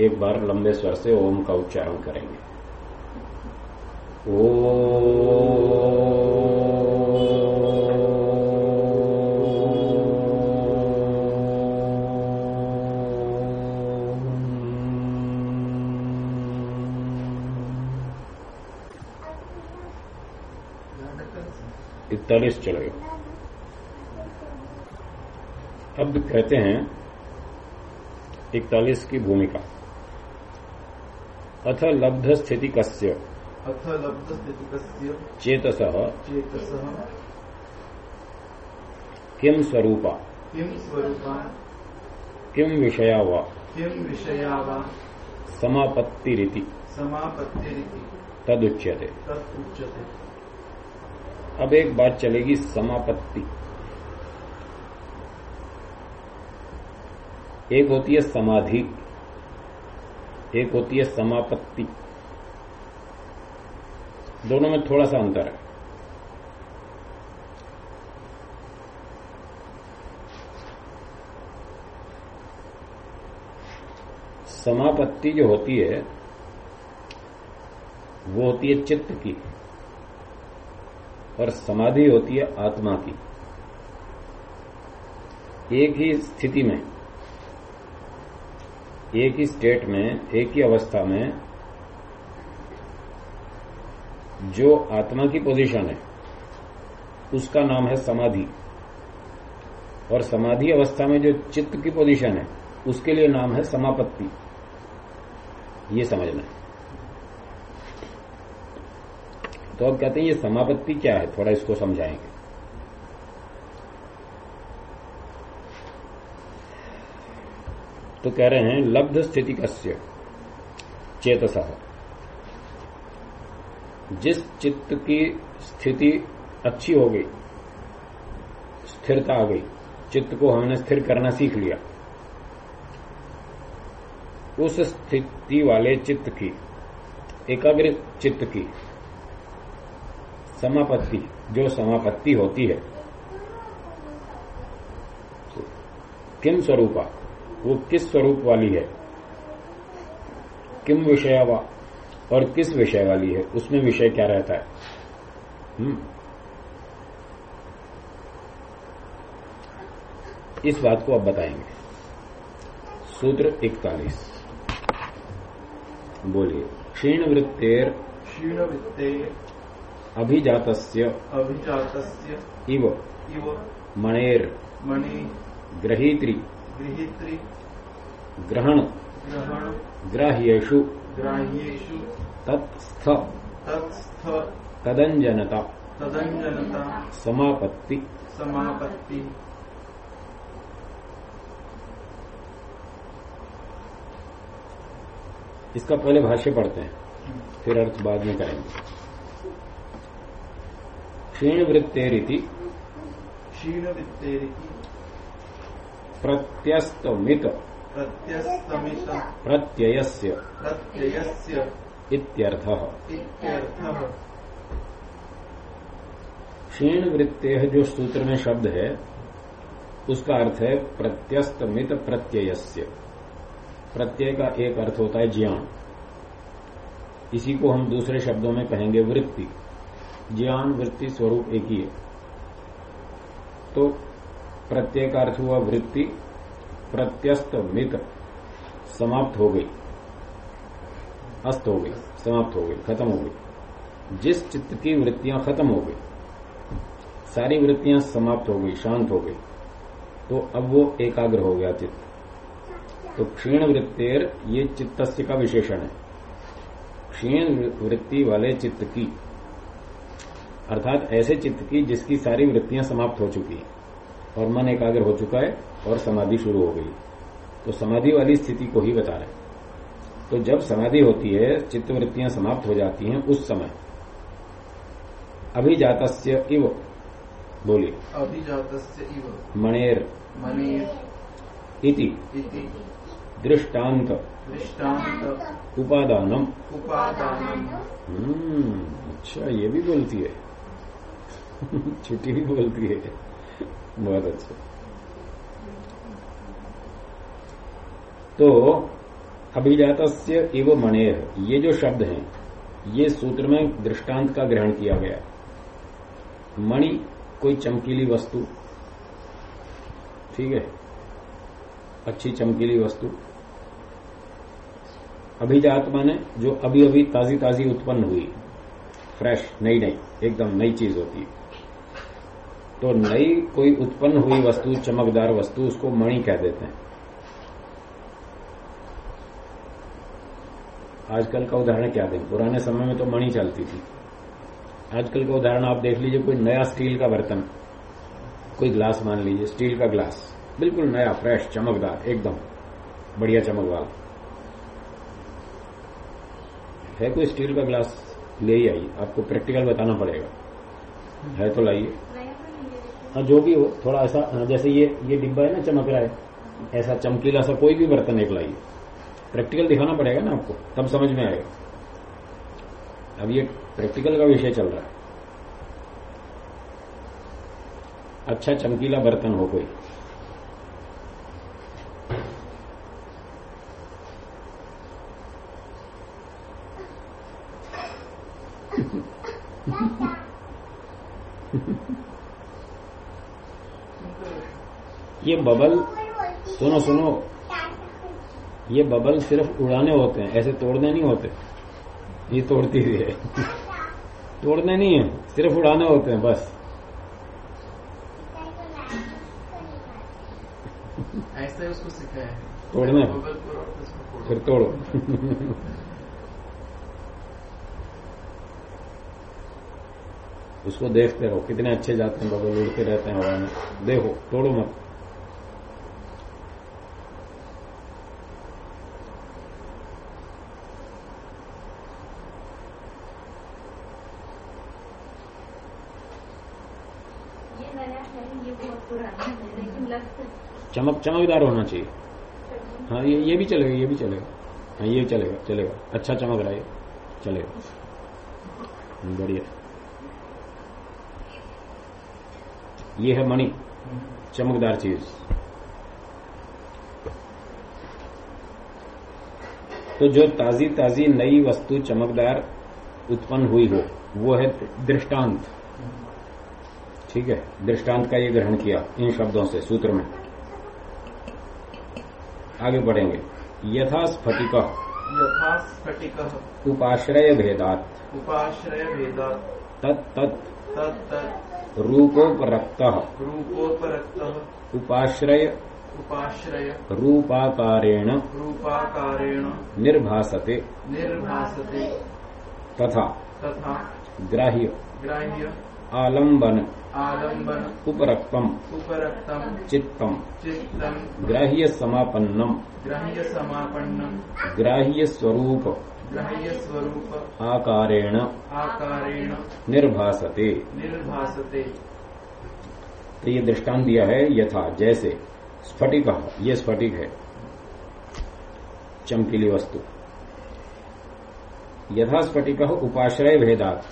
एक बार लंबे स्वर से ओम का उच्चारण करेंगे। ओ, इकतालीस चलेगा अब कहते हैं, इकतालीस की भूमिका। अथ लब्ध स्थिति कस्य अथ लब्ध स्थिति चेतस। चेतस। किम स्वरूपा? किम स्वरूपा? किम विषया वा? किम विषया वा? समापत्तिरिति। समापत्तिरिति। तदुच्यते। तदुच्यते। अब एक बात चलेगी समापत्ति। एक होती है समाधि। एक होती है समापत्ति। दोनों में थोड़ा सा अंतर है। समापत्ति जो होती है, वो होती है चित्त की और समाधि होती है आत्मा की। एक ही स्थिति में एक ही स्टेट में, एक ही अवस्था में जो आत्मा की पोजीशन है, उसका नाम है समाधि। और समाधि अवस्था में जो चित्त की पोजीशन है, उसके लिए नाम है समापत्ति। ये समझना है। तो अब कहते हैं, ये समापत्ति क्या है? थोड़ा इसको समझाएँगे। तो कह रहे हैं, लब्ध स्थिति कस्य? चेतस। जिस चित्त की स्थिति अच्छी हो गई, स्थिरता आ गई, चित्त को हमने स्थिर करना सीख लिया, उस स्थिति वाले चित्त की, एकाग्र चित्त की समापत्ति, जो समापत्ति होती है किम स्वरूपा? वो किस स्वरूप वाली है? किम विषयवा और किस विषय वाली है? उसमें विषय क्या रहता है? हुँ? इस बात को अब बताएँगे। सूत्र इकतालीस। बोलिए। क्षीण वृत्तेर क्षीण वृत्ते अभिजात अभिजात इव इव मणेर मणि ग्रहीत्री। गृहीत्री। ग्रहण। ग्रहण। ग्राह्येषु। ग्राह्येषु। तत्स्थ। तत्स्थ। तदंजनता तदंजनता समापत्ति। समापत्ति। इसका पहले भाष्य पढ़ते हैं फिर अर्थ बाद में करेंगे। क्षीण वृत्तेरिति क्षीण वित्तेरिति प्रत्यस्तमित प्रत्यस्तमित प्रत्ययस्य प्रत्ययस्य इत्यर्थः। इत्यर्थः। क्षीण वृत्ते जो सूत्र में शब्द है उसका अर्थ है प्रत्यस्तमित प्रत्ययस्य प्रत्यय का एक अर्थ होता है ज्ञान। इसी को हम दूसरे शब्दों में कहेंगे वृत्ति। ज्ञान वृत्ति स्वरूप एक ही है। तो प्रत्यय का अर्थ हुआ वृत्ति प्रत्यस्त मित समाप्त हो गई। अस्त हो गई, समाप्त हो गई, खत्म हो गई। जिस चित्त की वृत्तियाँ खत्म हो गई, सारी वृत्तियाँ समाप्त हो गई, शांत हो गई तो अब वो एकाग्र हो गया चित्त। तो क्षीण वृत्तेर ये चित्तस्य का विशेषण है। क्षीण वृत्ति वाले चित्त की, अर्थात ऐसे चित्त की जिसकी सारी वृत्तियाँ समाप्त हो चुकी हैं। और मन एकाग्र हो चुका है और समाधि शुरू हो गई। तो समाधि वाली स्थिति को ही बता रहे तो जब समाधि होती है चित्तवृत्तियाँ समाप्त हो जाती हैं उस समय। अभिजात इव बोली अभिजात इव। मणेर। मणिर। इति। इति। दृष्टांत दृष्टांत उपादानम। उपादानम। हम्म, अच्छा ये भी बोलती है। छुट्टी भी बोलती है। बहुत अच्छा तो अभिजात इव मणेर ये जो शब्द हैं, ये सूत्र में दृष्टांत का ग्रहण किया गया। मणि कोई चमकीली वस्तु, ठीक है? अच्छी चमकीली वस्तु। अभिजात माने जो अभी अभी ताजी ताजी उत्पन्न हुई, फ्रेश नई नई एकदम नई चीज़ होती है। तो नई कोई उत्पन्न हुई वस्तु, चमकदार वस्तु, उसको मणि कह देते हैं। आजकल का उदाहरण क्या दें? पुराने समय में तो मणि चलती थी। आजकल का उदाहरण आप देख लीजिए, कोई नया स्टील का बर्तन। कोई ग्लास मान लीजिए, स्टील का ग्लास। बिल्कुल नया, फ्रेश, चमकदार, एकदम बढ़िया चमक वाला है कोई स्टील का ग्लास? ले ही आइए, आपको प्रैक्टिकल बताना पड़ेगा। है तो लाइए। हाँ जो भी हो थोड़ा ऐसा हाँ, जैसे ये ये डिब्बा है ना चमक रहा है ऐसा चमकीला सा कोई भी बर्तन एक लाइए। प्रैक्टिकल दिखाना पड़ेगा ना आपको तब समझ में आएगा। अब ये प्रैक्टिकल का विषय चल रहा है। अच्छा चमकीला बर्तन हो कोई ये बबल सुनो सुनो। ये बबल सिर्फ़ उड़ाने होते हैं ऐसे तोड़ने नहीं होते। ये तोड़ती हुई है। तोड़ने नहीं है सिर्फ़ उड़ाने होते हैं बस। ऐसे उसको सिखाया है। तोड़ना फिर तोड़ो। उसको देखते रहो कितने अच्छे जाते हैं बबल उड़ते रहते हैं हवा में। देखो तोड़ो मत। चमक, चमकदार होना चाहिए। हाँ ये ये भी चलेगा, ये भी चलेगा। हाँ ये चलेगा चलेगा। अच्छा चमक रहा है, चलेगा। बढ़िया। ये है मणि, चमकदार चीज़। तो जो ताजी ताजी नई वस्तु चमकदार उत्पन्न हुई हो, वो है दृष्टांत। ठीक है, दृष्टांत का ये ग्रहण किया इन शब्दों से, सूत्र में। आगे बढ़ेंगे। यथा स्फटिक यथा स्फटिक उपाश्रय भेदात उपाश्रय भेदात तत् तत्। रूपोपरक्त। रूपोपरक्त। उपाश्रय। उपाश्रय। रूपाकारेण। रूपाकारेण। निर्भासते। निर्भासते। तथा। तथा। ग्राह्य। ग्राह्य। आलंबन आलंबन उपरक्तम उपरक्तम चित्तम चित्तम ग्राह्य समापन्नम ग्राह्य समापन्नम ग्राह्य स्वरूप ग्राह्य स्वरूप आकारेण आकारेण निर्भासते। निर्भासते। तो ये दृष्टांत दिया है यथा जैसे स्फटिक ये स्फटिक है चमकीली वस्तु। यथा स्फटिक उपाश्रय भेदात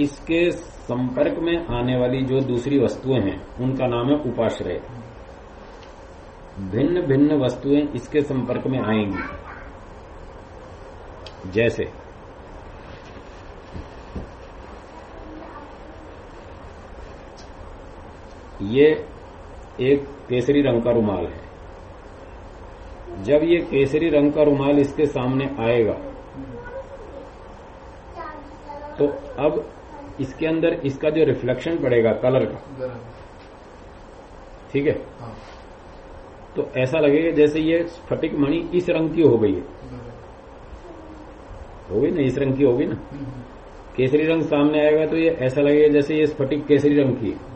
इसके संपर्क में आने वाली जो दूसरी वस्तुएँ हैं, उनका नाम है उपाश्रय। भिन्न भिन्न वस्तुएँ इसके संपर्क में आएँगी। जैसे, ये एक केसरी रंग का रुमाल है। जब ये केसरी रंग का रुमाल इसके सामने आएगा तो अब इसके अंदर इसका जो रिफ्लेक्शन पड़ेगा कलर का। ठीक है? हाँ। तो ऐसा लगेगा जैसे ये स्फटिक मणि इस रंग की हो गई है। हो गई ना? इस रंग की होगी ना? केसरी रंग सामने आएगा तो ये ऐसा लगेगा जैसे ये स्फटिक केसरी रंग की है।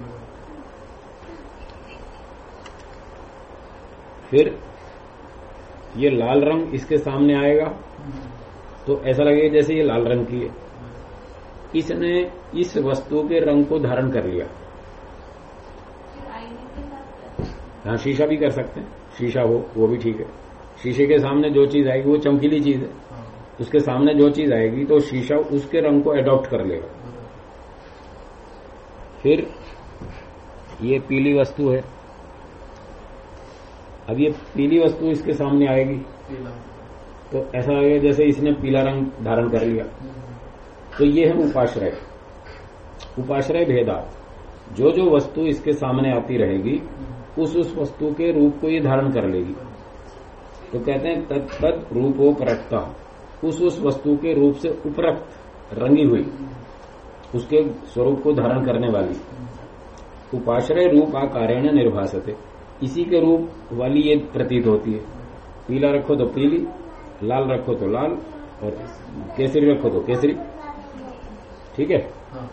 फिर ये लाल रंग इसके सामने आएगा तो ऐसा लगेगा जैसे ये लाल रंग की है। इसने इस वस्तु के रंग को धारण कर लिया। हाँ शीशा भी कर सकते हैं। शीशा हो वो भी ठीक है। शीशे के सामने जो चीज़ आएगी वो चमकीली चीज़ है। उसके सामने जो चीज़ आएगी तो शीशा उसके रंग को एडॉप्ट कर लेगा। फिर ये पीली वस्तु है। अब ये पीली वस्तु इसके सामने आएगी। तो ऐसा लगेगा जैसे इसने पीला रंग धारण कर लिया। तो ये है उपाश्रय। उपाश्रय भेदा। जो जो वस्तु इसके सामने आती रहेगी, उस उस वस्तु के रूप को ये धारण कर लेगी। तो कहते हैं, तत् तत्त रूपोपरक्ता। उस उस वस्तु के रूप से उपरक्त रंगी हुई, उसके स्वरूप को धारण करने वाली। उपाश्रय रूप आकारेण निर्भाषते इसी के रूप वाली ये प्रतीत होती है। पीला रखो तो पीली, लाल रखो तो लाल, और केसरी रखो तो केसरी। ठीक है? हाँ।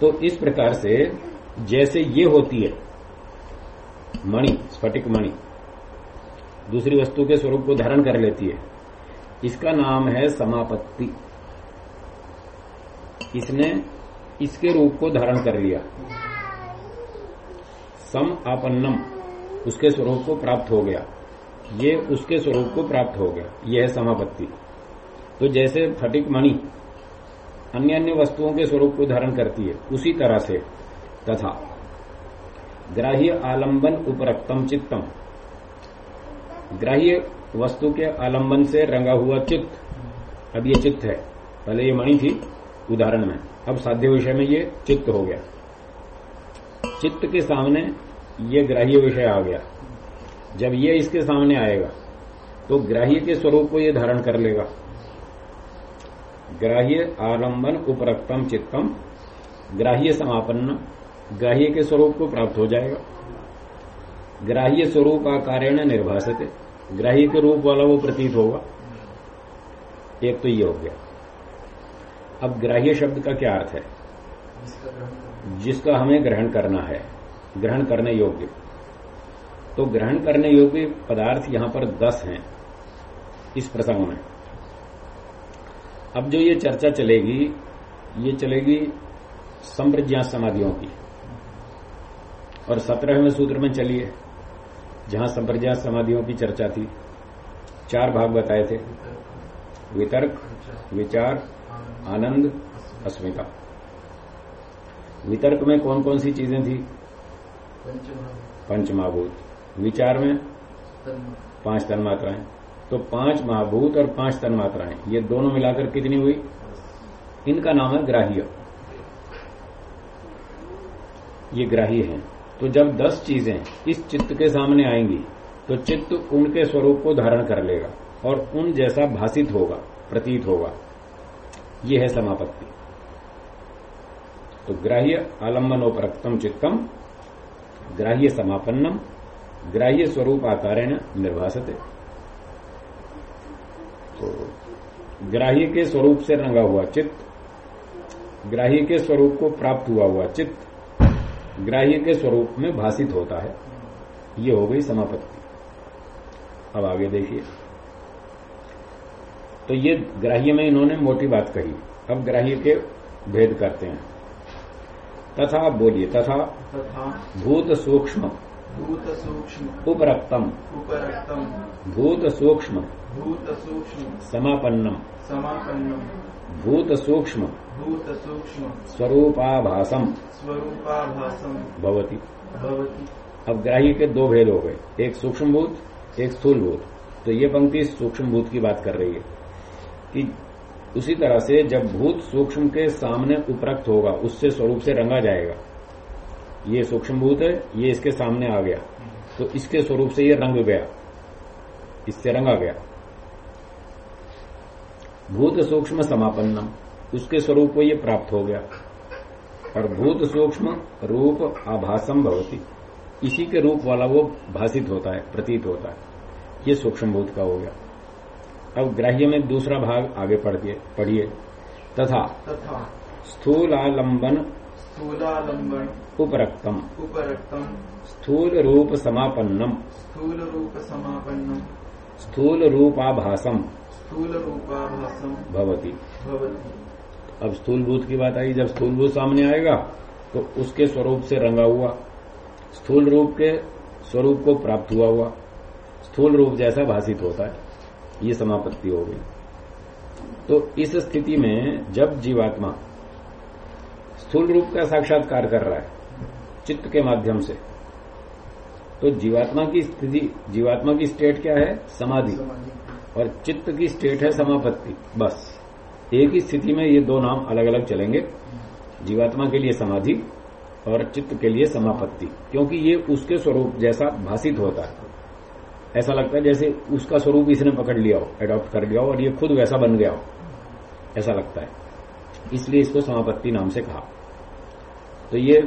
तो इस प्रकार से जैसे ये होती है मणि स्फटिक मणि दूसरी वस्तु के स्वरूप को धारण कर लेती है इसका नाम है समापत्ति। इसने इसके रूप को धारण कर लिया। सम आपन्नम उसके स्वरूप को प्राप्त हो गया। ये उसके स्वरूप को प्राप्त हो गया। यह है समापत्ति। तो जैसे फटिक मणि अन्य अन्य वस्तुओं के स्वरूप को धारण करती है, उसी तरह से तथा ग्राह्य आलंबन उपरक्तम चित्तम। ग्राह्य वस्तु के आलंबन से रंगा हुआ चित्त, अब ये चित्त है। पहले ये मणि थी, उदाहरण में। अब साध्य विषय में ये चित्त हो गया। चित्त के सामने ये ग्राह्य विषय आ गया। जब ये इसके सामने आएगा तो ग्राह्य के स्वरूप को ये धारण कर लेगा। ग्राह्य आलंबन उपरक्तम चित्तम। ग्राह्य समापन्न। ग्राह्य के स्वरूप को प्राप्त हो जाएगा। ग्राह्य स्वरूप आकारेण निर्भाषित ग्राह्य के रूप वाला वो प्रतीत होगा। एक तो ये हो गया। अब ग्राह्य शब्द का क्या अर्थ है? जिसका जिसका हमें ग्रहण करना है। ग्रहण करने योग्य। तो ग्रहण करने योग्य पदार्थ यहाँ पर दस हैं। इस प्रसंग में। अब जो ये चर्चा चलेगी ये चलेगी संप्रज्ञा समाधियों की। और सत्रहवें सूत्र में चलिए जहाँ संप्रज्ञा समाधियों की चर्चा थी। चार भाग बताए थे। वितर्क विचार आनंद अस्मिता। वितर्क में कौन कौन सी चीज़ें थी? पंचमहाभूत। पंच महाभूत विचार में पाँच तन्मात्राएँ। तो पाँच महाभूत और पाँच तन्मात्राएँ ये दोनों मिलाकर कितनी हुई? इनका नाम है ग्राह्य। ये ग्राह्य है। तो जब दस चीज़ें इस चित्त के सामने आएँगी तो चित्त उनके स्वरूप को धारण कर लेगा और उन जैसा भाषित होगा, प्रतीत होगा। ये है समापत्ति। तो ग्राह्य आलम्बनोपरक्तम चित्तम, ग्राह्य समापन्नम, ग्राह्य स्वरूप आकारेण निर्भासते। तो ग्राह्य के स्वरूप से रंगा हुआ चित्त ग्राह्य के स्वरूप को प्राप्त हुआ हुआ चित्त ग्राह्य के स्वरूप में भाषित होता है। ये हो गई समापत्ति। अब आगे देखिए। तो ये ग्राह्य में इन्होंने मोटी बात कही। अब ग्राह्य के भेद करते हैं। तथा बोलिए तथा तथा भूत सूक्ष्म। भूत सूक्ष्म उपरक्तम। उपरक्तम। भूत सूक्ष्म भूत सूक्ष्म समापन्नम। समापन्नम। भूत सूक्ष्म भूत सूक्ष्म स्वरूपाभासम। स्वरूपाभासम। भवती। भवति। अब ग्राही के दो भेद हो गए। एक सूक्ष्म भूत एक स्थूल भूत तो ये पंक्ति सूक्ष्म भूत की बात कर रही है कि उसी तरह से जब भूत सूक्ष्म के सामने उपरक्त होगा उससे स्वरूप से रंगा जाएगा। ये सूक्ष्म भूत है ये इसके सामने आ गया। तो इसके स्वरूप से ये रंग गया। इससे रंगा गया। भूत सूक्ष्म समापन्नम उसके स्वरूप को ये प्राप्त हो गया। और भूत सूक्ष्म रूप आभासम भवती। इसी के रूप वाला वो भाषित होता है प्रतीत होता है। ये सूक्ष्म भूत का हो गया। अब ग्राह्य में दूसरा भाग आगे पढ़िए पढ़िए। तथा तथा स्थूलालंबन स्थूलालंबन उपरक्तम। उपरक्तम। स्थूल रूप समापन्नम स्थूल रूप समापन्नम स्थूल रूपाभासम स्थूल रूपाभासम भवती। भवति। अब स्थूल भूत की बात आई जब स्थूल भूत सामने आएगा तो उसके स्वरूप से रंगा हुआ स्थूल रूप के स्वरूप को प्राप्त हुआ हुआ स्थूल रूप जैसा भाषित होता है ये समापत्ति हो गई। तो इस स्थिति में जब जीवात्मा स्थूल रूप का साक्षात्कार कर रहा है चित्त के माध्यम से। तो जीवात्मा की स्थिति जीवात्मा की स्टेट क्या है? समाधि। और चित्त की स्टेट है समापत्ति बस। एक ही स्थिति में ये दो नाम अलग अलग चलेंगे। जीवात्मा के लिए समाधि और चित्त के लिए समापत्ति। क्योंकि ये उसके स्वरूप जैसा भाषित होता है। ऐसा लगता है जैसे उसका स्वरूप इसने पकड़ लिया हो अडॉप्ट कर लिया हो और ये खुद वैसा बन गया हो। ऐसा लगता है। इसलिए इसको समापत्ति नाम से कहा। तो ये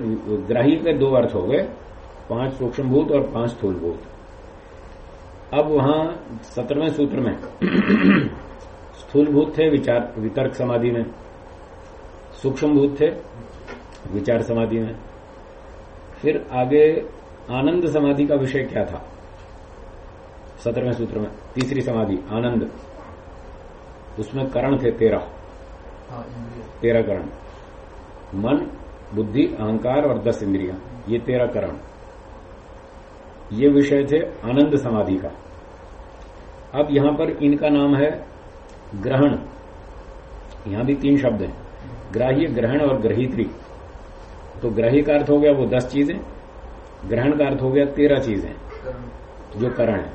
ग्राही के दो अर्थ हो गए पाँच सूक्ष्म भूत और पाँच स्थूल भूत अब वहाँ सत्रहवें सूत्र में स्थूल भूत थे विचार वितर्क समाधि में। सूक्ष्म भूत थे विचार समाधि में। फिर आगे आनंद समाधि का विषय क्या था? सत्रहवें सूत्र में तीसरी समाधि आनंद। उसमें करण थे तेरह। हाँ तेरह करण। मन बुद्धि, अहंकार और दस इंद्रिया। ये तेरह करण। ये विषय थे आनंद समाधि का। अब यहाँ पर इनका नाम है ग्रहण। यहाँ भी तीन शब्द हैं। ग्राह्य, ग्रहण और ग्रहित्री। तो ग्रही का अर्थ हो गया वो दस चीज़ें, ग्रहण का अर्थ हो गया तेरह चीज़ें, जो करण है।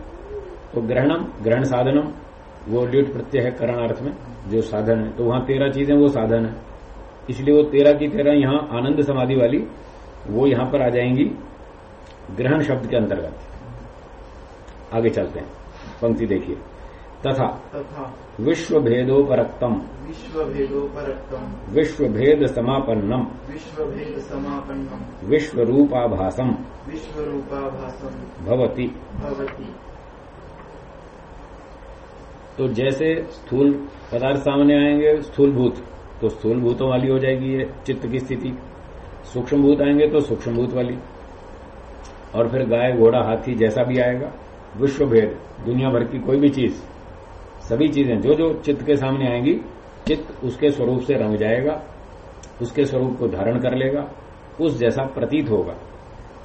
तो ग्रहणम, ग्रहण साधनम, वो ल्युट प्रत्यय है करण अर्थ में, जो साधन है। तो वहाँ तेरह चीज़ें, वो साधन है। इसलिए वो तेरह की तेरह यहाँ आनंद समाधि वाली वो यहाँ पर आ जाएँगी ग्रहण शब्द के अंतर्गत। आगे चलते हैं। पंक्ति देखिए। तथा तथा विश्व भेदोपरक्तम विश्व भेदोपरक्तम विश्व भेद समापन्नम विश्व भेद समापन्नम विश्व रूपाभासम विश्व रूपाभासम भवती। भवति। तो जैसे स्थूल पदार्थ सामने आएँगे स्थूल भूत तो स्थूल भूतों वाली हो जाएगी ये चित्त की स्थिति। सूक्ष्म भूत आएँगे तो सूक्ष्म भूत वाली। और फिर गाय, घोड़ा, हाथी जैसा भी आएगा, विश्व भेद, दुनिया भर की कोई भी चीज़, सभी चीज़ें जो जो चित्त के सामने आएँगी, चित्त उसके स्वरूप से रंग जाएगा, उसके स्वरूप को धारण कर लेगा, उस जैसा प्रतीत होगा।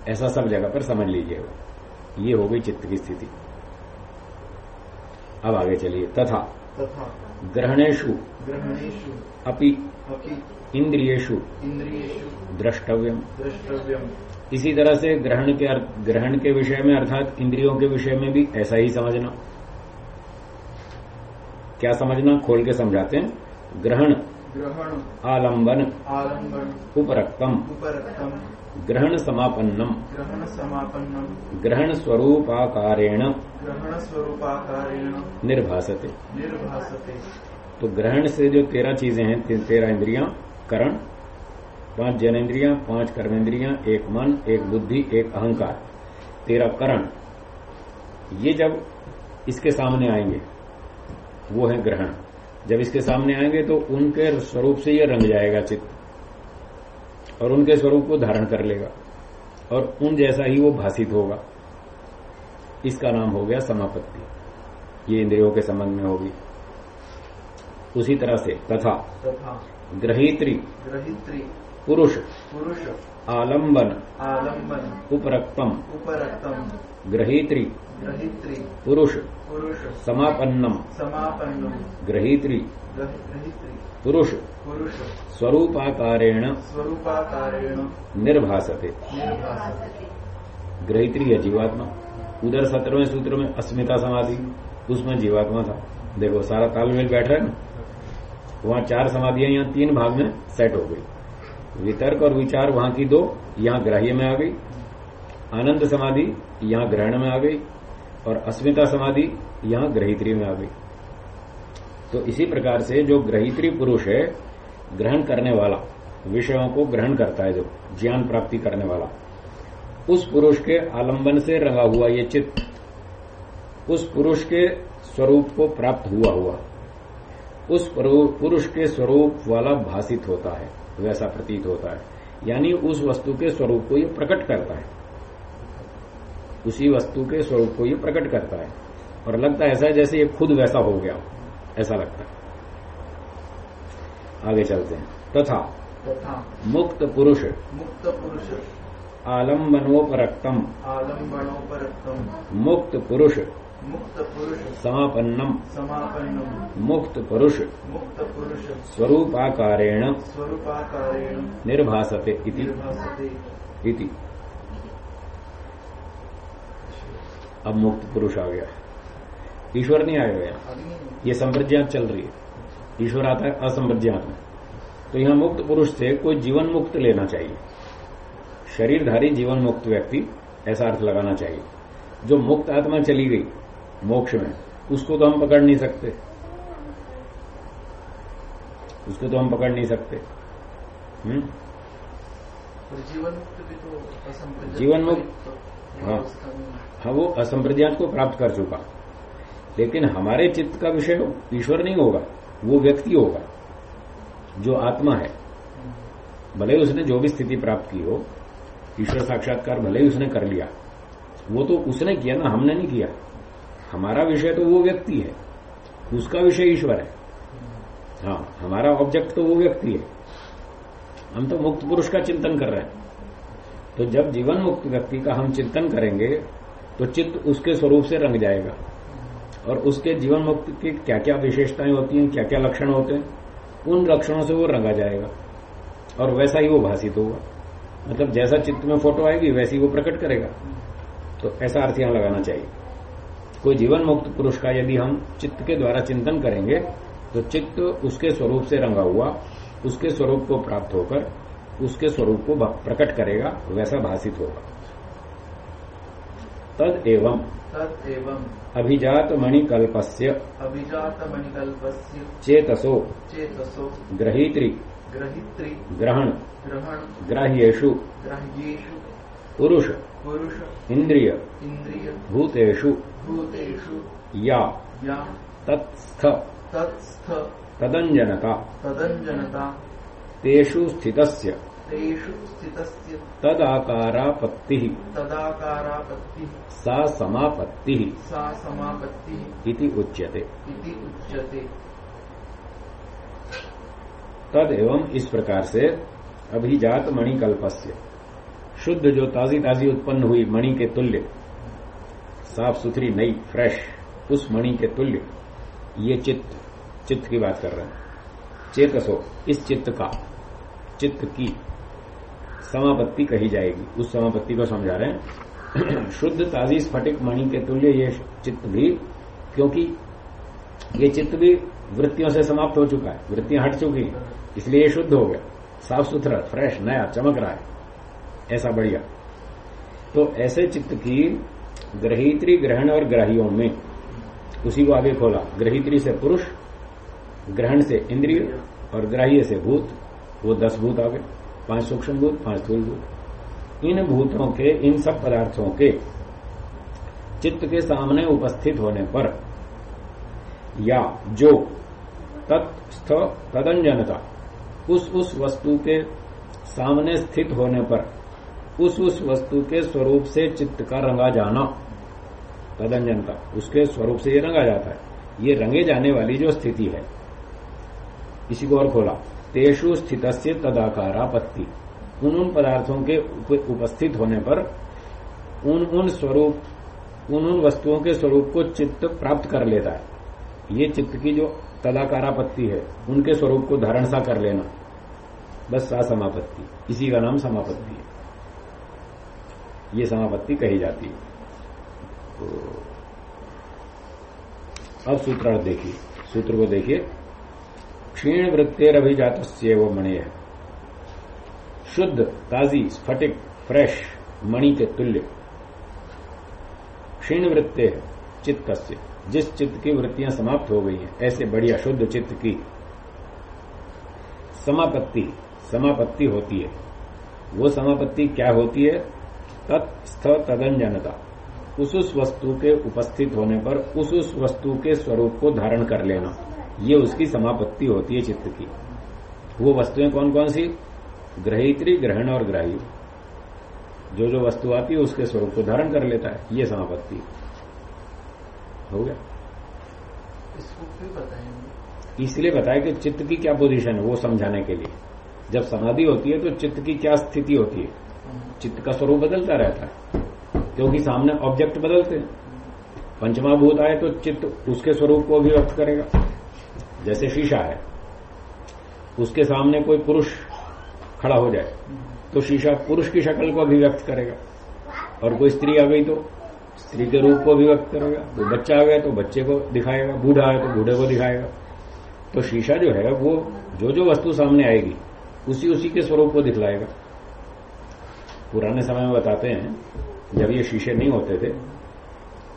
ऐसा सब जगह पर समझ लीजिएगा ये हो गई चित्त की स्थिति। अब आगे चलिए। तथा तथा ग्रहणेशु अपि इंद्रियेशु द्रष्टव्यम। द्रष्टव्यम। इसी तरह से ग्रहण के अर्थ ग्रहण के विषय में अर्थात इंद्रियों के विषय में भी ऐसा ही समझना। क्या समझना? खोल के समझाते हैं। ग्रहण ग्रहण आलंबन आलंबन उपरक्तम। उपरक्तम। ग्रहण समापन्नम। ग्रहण समापन्नम। ग्रहण स्वरूपाकारेण। ग्रहण स्वरूपाकारेण। निर्भासते। निर्भासते। तो ग्रहण से जो तेरह चीज़ें हैं ते- तेरह इंद्रियाँ करण पाँच जनेन्द्रियाँ पाँच कर्मेंद्रियाँ एक मन एक बुद्धि एक अहंकार। तेरह करण। ये जब इसके सामने आएँगे वो है ग्रहण। जब इसके सामने आएँगे तो उनके स्वरूप से ये रंग जाएगा चित्त। और उनके स्वरूप को धारण कर लेगा और उन जैसा ही वो भाषित होगा। इसका नाम हो गया समापत्ति। ये इंद्रियों के संबंध में होगी। उसी तरह से तथा तथा ग्रहित्री ग्रहित्री पुरुष पुरुष आलंबन आलंबन उपरक्तम उपरक्तम ग्रहित्री पुरुष। पुरुष। समापन्नम। समापन्नम। ग्रहित्री। पुरुष। पुरुष। स्वरूपाकारेण स्वरूपाकारेण निर्भासते। निर्भासते। ग्रहित्री है जीवात्मा। उधर सत्रहवें सूत्र में अस्मिता समाधि उसमें जीवात्मा था। देखो सारा तालमेल बैठ रहा है ना? वहाँ चार समाधियाँ यहाँ तीन भाग में सेट हो गई। वितर्क और विचार वहाँ की दो यहाँ ग्राह्य में आ गई। आनंद समाधि यहाँ ग्रहण में आ गई। और अस्मिता समाधि यहाँ ग्रहित्री में आ गई। तो इसी प्रकार से जो ग्रहित्री पुरुष है, ग्रहण करने वाला, विषयों को ग्रहण करता है जो, ज्ञान प्राप्ति करने वाला, उस पुरुष के आलंबन से रंगा हुआ ये चित्त, उस पुरुष के स्वरूप को प्राप्त हुआ हुआ, उस पुरुष के स्वरूप वाला भाषित होता है, वैसा प्रतीत होता है। यानी उस वस्तु के स्वरूप को ये प्रकट करता है। उसी वस्तु के स्वरूप को ये प्रकट करता है। और लगता है ऐसा है जैसे ये खुद वैसा हो गया ऐसा लगता है। आगे चलते हैं। तथा तथा मुक्त पुरुष मुक्त पुरुष आलंबनोपरक्तम आलम्बनोपरक्तम। मुक्त पुरुष मुक्त पुरुष समापन्नम। समापन्नम। मुक्त पुरुष मुक्त पुरुष स्वरूपाकारेण अब मुक्त पुरुष आ गया। ईश्वर नहीं आएगा यहाँ ये संप्रज्ञात चल रही है। ईश्वर आता है असंप्रज्ञात में तो यहाँ मुक्त पुरुष से कोई जीवन मुक्त लेना चाहिए। शरीरधारी जीवन मुक्त व्यक्ति ऐसा अर्थ लगाना चाहिए। जो मुक्त आत्मा चली गई मोक्ष में उसको तो हम पकड़ नहीं सकते। उसको तो हम पकड़ नहीं सकते। हम्म? जीवन मुक्त भी तो जीवन मुक्त, तो हाँ। हाँ वो असंप्रज्ञात को प्राप्त कर चुका। लेकिन हमारे चित्त का विषय ईश्वर नहीं होगा, वो व्यक्ति होगा, जो आत्मा है। भले उसने जो भी स्थिति प्राप्त की हो, ईश्वर साक्षात्कार भले ही उसने कर लिया, वो तो उसने किया ना, हमने नहीं किया। हमारा विषय तो वो व्यक्ति है, उसका विषय ईश्वर है। हाँ हमारा ऑब्जेक्ट तो वो व्यक्ति है। हम तो मुक्त पुरुष का चिंतन कर रहे हैं। तो जब जीवन मुक्त व्यक्ति का हम चिंतन करेंगे तो चित्त उसके स्वरूप से रंग जाएगा। और उसके जीवन मुक्त की क्या क्या विशेषताएँ होती हैं क्या क्या लक्षण होते हैं, उन लक्षणों से वो रंगा जाएगा। और वैसा ही वो भाषित होगा। मतलब जैसा चित्त में फ़ोटो आएगी, वैसी वो प्रकट करेगा। तो ऐसा अर्थ यहाँ लगाना चाहिए। कोई जीवन मुक्त पुरुष का यदि हम चित्त के द्वारा चिंतन करेंगे तो चित्त उसके स्वरूप से रंगा हुआ, उसके स्वरूप को प्राप्त होकर उसके स्वरूप को प्रकट करेगा वैसा भाषित होगा। तद एवं। तद एवं। अभिजात मणिकल्पस्य। अभिजात मणिकल्पस्य। चेतसो। चेतसो। ग्रहीत्री। ग्रहित्री। ग्रहण। ग्रहण। ग्राह्येषु। ग्राह्येषु। पुरुष। पुरुष। इंद्रिय इंद्रिय भूतेषु। भूतेषु। या। या। तत्स्थ। तत्स्थ। तदंजनता तदंजनता तेषु स्थितस्य। तेषु स्थितस्य तदाकारापत्ति तदाकारापत्ति सा समापत्ति। सा समापत्ति। इति उच्यते। इति उच्यते। तद एवं इस प्रकार से अभिजात मणिकल्पस्य शुद्ध जो ताजी ताजी उत्पन्न हुई मणि के तुल्य साफ़ सुथरी नई फ्रेश उस मणि के तुल्य ये चित्त चित्त की बात कर रहे हैं। चेतसो इस चित्त का चित्त की समापत्ति कही जाएगी। उस समापत्ति को समझा रहे हैं। शुद्ध ताजी स्फटिक मणि के तुल्य ये चित्त भी, क्योंकि ये चित्त भी वृत्तियों से समाप्त हो चुका है। वृत्तियाँ हट चुकी हैं, इसलिए ये शुद्ध हो गया। साफ़ सुथरा फ्रेश नया, चमक रहा है। ऐसा बढ़िया। तो ऐसे चित्त की ग्रहित्री ग्रहण और ग्राहियों में, उसी को आगे खोला। ग्रहित्री से पुरुष, ग्रहण से इंद्रिय और ग्राह्य से भूत, वो दस भूत आ गए। पाँच सूक्ष्म भूत पाँच स्थूल भूत इन भूतों के, इन सब पदार्थों के चित्त के सामने उपस्थित होने पर या जो तत्स्थ तदंजनता, उस उस वस्तु के सामने स्थित होने पर, उस उस वस्तु के स्वरूप से चित्त का रंगा जाना, तदंजनता, उसके स्वरूप से ये रंगा जाता है। ये रंगे जाने वाली जो स्थिति है, इसी को और खोला। तेषु स्थित से तदाकारापत्ति उन उन पदार्थों के उपस्थित होने पर उन उन स्वरूप उन उन वस्तुओं के स्वरूप को चित्त प्राप्त कर लेता है। ये चित्त की जो तदाकारापत्ति है, उनके स्वरूप को धारण सा कर लेना। बस सा समापत्ति। इसी का नाम समापत्ति है। ये समापत्ति कही जाती है। तो अब सूत्रार्थ देखिए। सूत्र को देखिए। क्षीण वृत्तेर अभिजात वो मणि। है शुद्ध, ताजी, स्फटिक, फ्रेश, मणि के तुल्य। क्षीण वृत्ते चित्त जिस चित्त की वृत्तियाँ समाप्त हो गई हैं, ऐसे बढ़िया शुद्ध चित्त की समापत्ति समापत्ति होती है। वो समापत्ति क्या होती है? तत्स्थ तदंजनता। उस उस वस्तु के उपस्थित होने पर उस उस वस्तु के स्वरूप को धारण कर लेना। ये उसकी समापत्ति होती है चित्त की। वो वस्तुएँ कौन कौन सी? ग्रहित्री ग्रहण और ग्राही। जो जो वस्तु आती है उसके स्वरूप को धारण कर लेता है। ये समापत्ति। हो गया? इसलिए बताया कि चित्त की क्या पोजीशन है वो समझाने के लिए। जब समाधि होती है तो चित्त की क्या स्थिति होती है? चित्त का स्वरूप बदलता रहता है। क्योंकि सामने ऑब्जेक्ट बदलते हैं। पंचमा भूत आए तो चित्त उसके स्वरूप को अभिव्यक्त करेगा। जैसे शीशा है, उसके सामने कोई पुरुष खड़ा हो जाए तो शीशा पुरुष की शक्ल को अभिव्यक्त करेगा। और कोई स्त्री आ गई तो स्त्री के रूप को अभिव्यक्त करेगा। वो बच्चा आ गया तो बच्चे को दिखाएगा, बूढ़ा है तो बूढ़े को दिखाएगा। तो शीशा जो है, वो जो जो वस्तु सामने आएगी, उसी उसी के स्वरूप को दिखलाएगा। पुराने समय में बताते हैं, जब ये शीशे नहीं होते थे,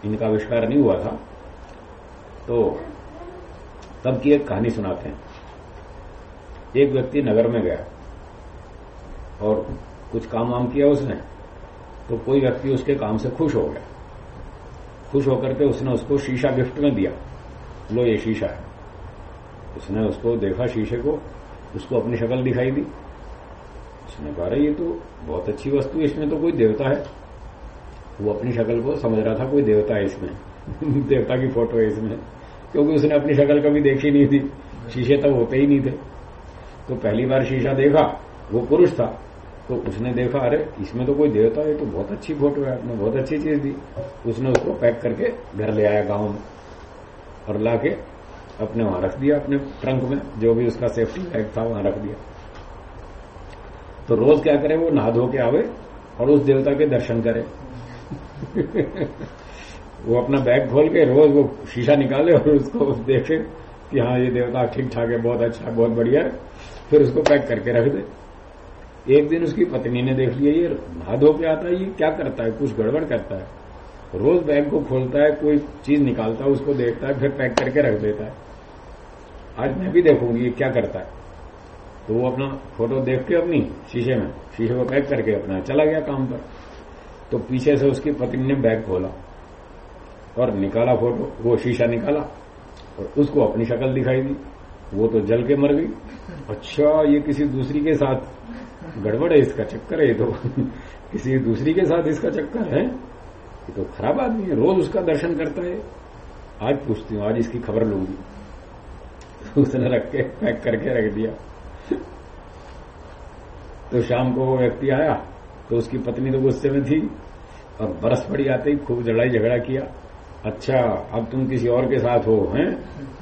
इनका आविष्कार नहीं हुआ था तो तब की एक कहानी सुनाते हैं। एक व्यक्ति नगर में गया और कुछ काम वाम किया उसने तो कोई व्यक्ति उसके काम से खुश हो गया। खुश होकर के उसने उसको शीशा गिफ्ट में दिया। लो, ये शीशा है। उसने उसको देखा शीशे को, उसको अपनी शक्ल दिखाई दी। उसने कहा ये तो बहुत अच्छी वस्तु है, इसमें तो कोई देवता है। वो अपनी शक्ल को समझ रहा था, कोई देवता है इसमें। देवता की फ़ोटो है इसमें। क्योंकि उसने अपनी शक्ल कभी देखी नहीं थी। शीशे तक होते ही नहीं थे। तो पहली बार शीशा देखा, वो पुरुष था। तो उसने देखा, अरे, इसमें तो कोई देवता है तो बहुत अच्छी फ़ोटो है, आपने बहुत अच्छी चीज़ दी। उसने उसको पैक करके घर ले आया गाँव में और लाके अपने वहाँ रख दिया, अपने ट्रंक में, जो भी उसका सेफ्टी बैग था, वहाँ रख दिया। तो रोज क्या करे, वो नहा धो के आवे और उस देवता के दर्शन करे। वो अपना बैग खोल के रोज वो शीशा निकाले और उसको देखे कि हाँ ये देवता ठीक ठाक है, बहुत अच्छा बहुत बढ़िया है। फिर उसको पैक करके रख दे। एक दिन उसकी पत्नी ने देख लिया, ये नहा धो के आता है ये क्या करता है? कुछ गड़बड़ करता है। रोज बैग को खोलता है, कोई चीज़ निकालता है, उसको देखता है, फिर पैक करके रख देता है। आज मैं भी देखूँगी, ये क्या करता है। तो वो अपना फ़ोटो देख के अपनी शीशे में, शीशे को पैक करके अपना चला गया काम पर। तो पीछे से उसकी पत्नी ने बैग खोला। और निकाला फ़ोटो, वो शीशा निकाला और उसको अपनी शक्ल दिखाई दी। वो तो जल के मर गई। अच्छा ये किसी दूसरी के साथ गड़बड़ है इसका चक्कर है ये तो किसी दूसरी के साथ इसका चक्कर है। ये तो खराब आदमी है, रोज उसका दर्शन करता है। आज पूछती हूँ, आज इसकी खबर लूँगी। उसने रख के, पैक करके रख दिया। तो शाम को वो व्यक्ति आया तो उसकी पत्नी तो गुस्से में थी और बरस पड़ी आते ही खूब लड़ाई झगड़ा किया। अच्छा अब तुम किसी और के साथ हो, हैं?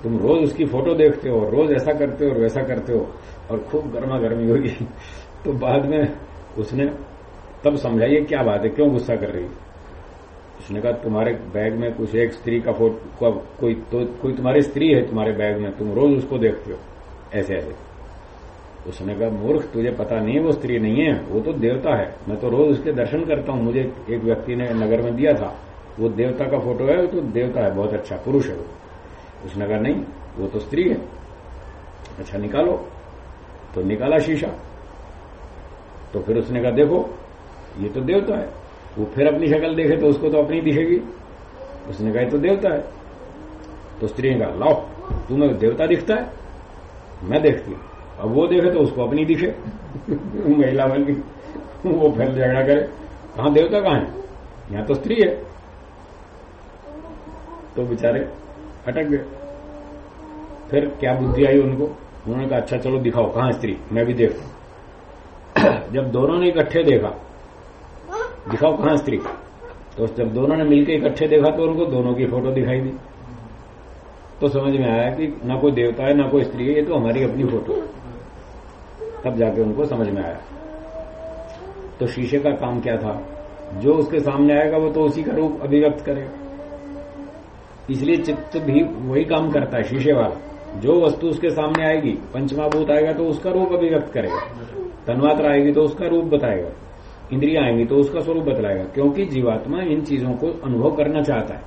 तुम रोज उसकी फ़ोटो देखते हो, रोज ऐसा करते हो और वैसा करते हो, और खूब गर्मा गर्मी होगी। तो बाद में उसने तब समझाइए क्या बात है, क्यों गुस्सा कर रही उसने कहा, तुम्हारे बैग में कुछ एक स्त्री का फ़ोटो कोई तो कोई तुम्हारी स्त्री है तुम्हारे बैग में, तुम रोज उसको देखते हो, ऐसे ऐसे। उसने कहा, मूर्ख, तुझे पता नहीं वो स्त्री नहीं है, वो तो देवता है। मैं तो रोज उसके दर्शन करता हूँ, मुझे एक व्यक्ति ने नगर में दिया था वो देवता का फ़ोटो है तो देवता है, बहुत अच्छा पुरुष है वो। उसने कहा, नहीं, वो तो स्त्री है। अच्छा निकालो। तो निकाला शीशा। तो फिर उसने कहा, देखो, ये तो देवता है। वो फिर अपनी शक्ल देखे तो उसको तो अपनी दिखेगी। उसने कहा, ये तो देवता है। तो स्त्री ने कहा, लाओ, तुम्हें देवता दिखता है? मैं देखती हूँ। अब वो देखे तो उसको अपनी दिखे। महिला बन गई वो फिर झगड़ा करे। कहा, देवता कहाँ है? यहाँ तो स्त्री है। तो बेचारे अटक गए। फिर क्या बुद्धि आई उनको? उन्होंने कहा अच्छा चलो दिखाओ, कहाँ स्त्री? मैं भी देखू जब दोनों ने इकट्ठे देखा, दिखाओ, कहाँ स्त्री? तो जब दोनों ने मिलकर इकट्ठे देखा तो उनको दोनों की फ़ोटो दिखाई दी। तो समझ में आया कि ना कोई देवता है, ना कोई स्त्री है, ये तो हमारी अपनी फ़ोटो तब जाके उनको समझ में आया। तो शीशे का काम क्या था? जो उसके सामने आएगा, वो तो उसी का रूप अभिव्यक्त करेगा। इसलिए चित्त भी वही काम करता है, शीशे वाला। जो वस्तु उसके सामने आएगी पंचमाभूत आएगा तो उसका रूप अभिव्यक्त करेगा। तन्मात्रा आएगी तो उसका रूप बताएगा। इंद्रिया आएँगी तो उसका स्वरूप बतलाएगा, क्योंकि जीवात्मा इन चीज़ों को अनुभव करना चाहता है।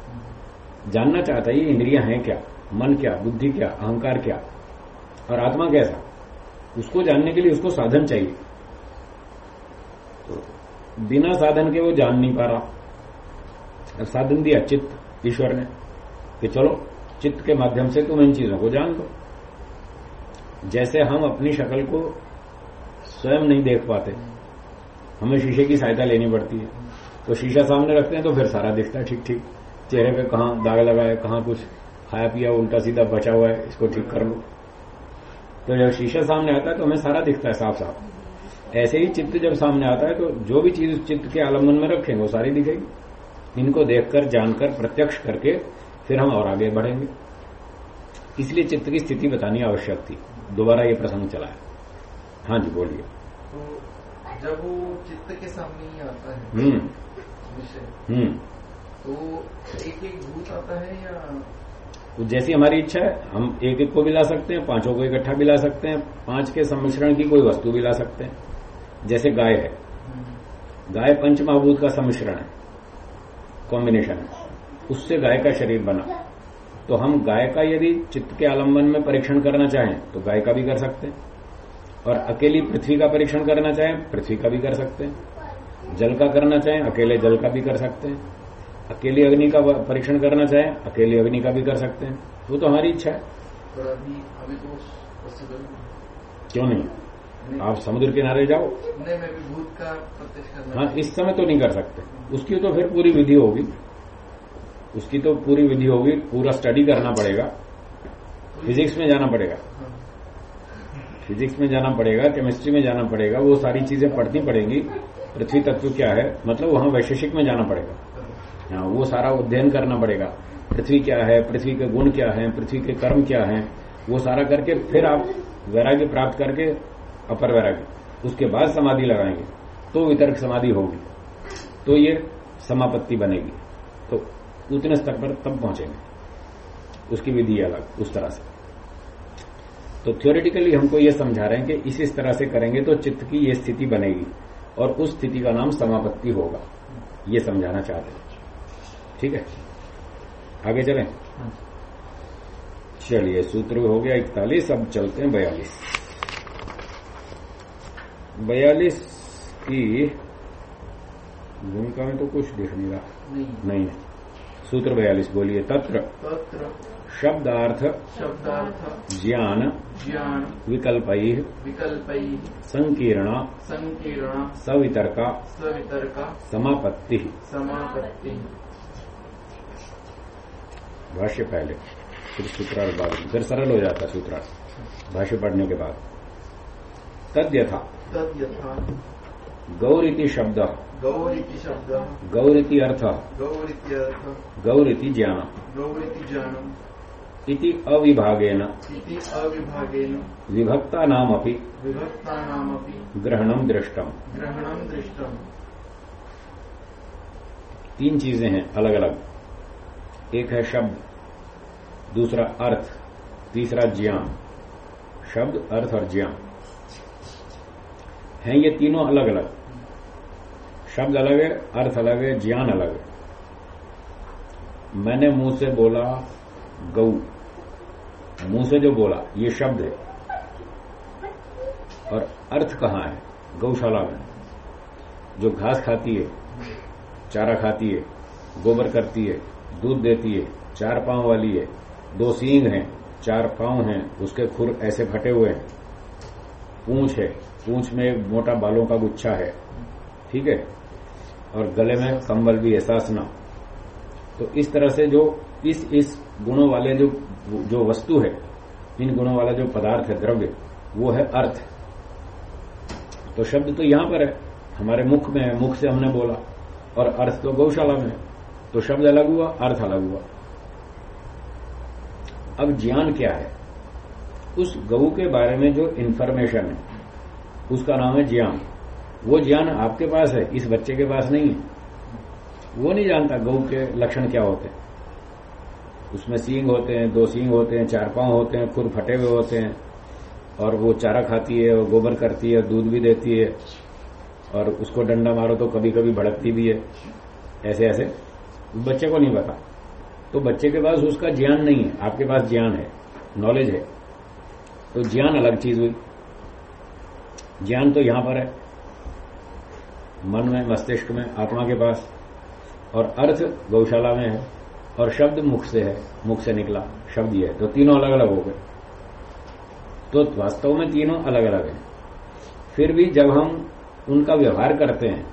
जानना चाहता है, ये इंद्रिया है क्या? मन क्या? बुद्धि क्या? अहंकार क्या? और आत्मा कैसा? उसको जानने के लिए उसको साधन चाहिए। तो बिना साधन के वो जान नहीं पा रहा। साधन दिया चित्त, ईश्वर ने। कि चलो, चित्त के माध्यम से तुम इन चीज़ों को जान दो जैसे हम अपनी शक्ल को स्वयं नहीं देख पाते, हमें शीशे की सहायता लेनी पड़ती है। तो शीशा सामने रखते हैं तो फिर सारा दिखता है, ठीक ठीक। चेहरे पे कहा दाग लगा है, कहाँ कुछ खाया पिया, उल्टा सीधा बचा हुआ है, इसको ठीक कर लो। तो जब शीशा सामने आता है तो हमें सारा दिखता है साफ़ साफ़। ऐसे ही चित्त जब सामने आता है तो जो भी चीज़ चित्त के आलंबन में रखेंगे वो सारी दिखेगी। इनको देखकर, जानकर, प्रत्यक्ष करके फिर हम और आगे बढ़ेंगे। इसलिए चित्त की स्थिति बतानी आवश्यक थी। दोबारा ये प्रसंग चला है। हाँ जी बोलिए। तो जब वो चित्त के सामने ही आता है हम्म। हम्म। तो एक एक भूत आता है या? वो जैसी हमारी इच्छा है हम एक एक को भी ला सकते हैं पाँचों को इकट्ठा भी ला सकते हैं पाँच के सम्मिश्रण की कोई वस्तु भी ला सकते हैं। जैसे गाय है। गाय पंच महाभूत का सम्मिश्रण है। कॉम्बिनेशन है। उससे गाय का शरीर बना। तो हम गाय का यदि चित्त के आलंबन में परीक्षण करना चाहें तो गाय का भी कर सकते हैं। और अकेली पृथ्वी का परीक्षण करना चाहें पृथ्वी का भी कर सकते हैं। जल का करना चाहें अकेले जल का भी कर सकते हैं। अकेली अग्नि का परीक्षण करना चाहें अकेली अग्नि का भी कर सकते हैं। वो तो हमारी इच्छा है। तो क्यों नहीं? आप समुद्र किनारे जाओ। नहीं मैं भी भूत का प्रत्यक्ष हाँ। इस समय तो नहीं कर सकते। उसकी तो फिर पूरी विधि होगी। उसकी तो पूरी विधि होगी, पूरा स्टडी करना पड़ेगा। फिजिक्स में जाना पड़ेगा। फिजिक्स में जाना पड़ेगा केमिस्ट्री में जाना पड़ेगा, वो सारी चीज़ें पढ़नी पड़ेंगी। पृथ्वी तत्व क्या है? मतलब वहाँ वैशेषिक में जाना पड़ेगा। हाँ वो सारा अध्ययन करना पड़ेगा। पृथ्वी क्या है? पृथ्वी के गुण क्या है? पृथ्वी के कर्म क्या है? वो सारा करके फिर आप वैराग्य प्राप्त करके, अपर वैराग्य, उसके बाद समाधि लगाएँगे तो वितर्क समाधि होगी। तो ये समापत्ति बनेगी। उतने स्तर पर तब पहुँचेंगे। उसकी विधि अलग उस तरह से। तो थियोरिटिकली हमको ये समझा रहे हैं कि इसी इस तरह से करेंगे तो चित्त की ये स्थिति बनेगी और उस स्थिति का नाम समापत्ति होगा। ये समझाना चाहते हैं। ठीक है? आगे चलें। चलिए सूत्र हो गया इकतालीस अब चलते हैं बयालीस। बयालीस की भूमिका में तो कुछ दिख नहीं रहा। नहीं नहीं है। सूत्र बयालीस बोलिए तत्र तत्र शब्दार्थ शब्दार्थ ज्ञान ज्ञान विकल्प विकल्प संकीर्ण संकीर्ण सवितर्का सवितर्का समापत्ति। समापत्ति। भाष्य पहले फिर सूत्रार्थ बाद फिर सरल हो जाता सूत्रार्थ। भाष्य पढ़ने के बाद। तद्यथा। तद यथा गौरिति शब्द। गौरिति शब्द। गौरिति अर्थ। गौरिति ज्ञान। गौरिति ज्ञान। इति अविभागेन। इति अविभागेन। विभक्ता नाम अपि विभक्तानामपि ग्रहणम दृष्टम ग्रहणं दृष्टम् तीन चीज़ें हैं अलग अलग एक है शब्द दूसरा अर्थ तीसरा ज्ञान। शब्द अर्थ और ज्ञान। हैं ये तीनों अलग अलग शब्द अलग है, अर्थ अलग है, ज्ञान अलग है। मैंने मुँह से बोला, गऊ। मुँह से जो बोला, ये शब्द है। और अर्थ कहाँ है? गौशाला में। जो घास खाती है, चारा खाती है, गोबर करती है, दूध देती है, चार पाँव वाली है, दो सींग हैं, चार पाँव हैं, उसके खुर ऐसे फटे हुए हैं। पूंछ है, पूंछ में एक मोटा बालों का गुच्छा है। ठीक है? और गले में कंबल भी है। सासना तो इस तरह से जो इस इस गुणों वाले जो जो वस्तु है, इन गुणों वाला जो पदार्थ है, द्रव्य, वो है अर्थ। तो शब्द तो यहाँ पर है। हमारे मुख में है, मुख से हमने बोला, और अर्थ तो गौशाला में है। तो शब्द अलग हुआ, अर्थ अलग हुआ। अब ज्ञान क्या है? उस गऊ के बारे में जो इन्फॉर्मेशन है, उसका नाम है ज्ञान। वो ज्ञान आपके पास है, इस बच्चे के पास नहीं है। वो नहीं जानता गऊ के लक्षण क्या होते हैं। उसमें सींग होते हैं, दो सींग होते हैं, चार पाँव होते हैं खुर फटे हुए होते हैं, और वो चारा खाती है वो गोबर करती है दूध भी देती है, और उसको डंडा मारो तो कभी कभी भड़कती भी है। ऐसे ऐसे। बच्चे को नहीं पता। तो बच्चे के पास उसका ज्ञान नहीं है, आपके पास ज्ञान है नॉलेज है। तो ज्ञान अलग चीज़ हुई। ज्ञान तो यहाँ पर है। मन में, मस्तिष्क में, आत्मा के पास। और अर्थ गौशाला में है और शब्द मुख से है। मुख से निकला, शब्द ये है। तो तीनों अलग अलग हो गए। तो वास्तव में तीनों अलग अलग हैं। फिर भी जब हम उनका व्यवहार करते हैं